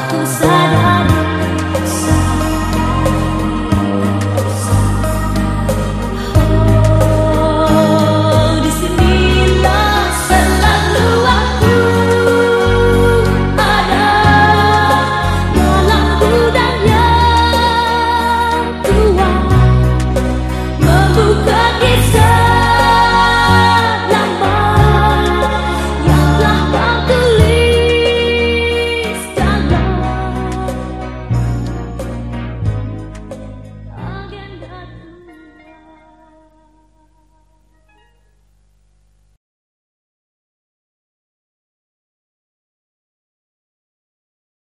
aku sadar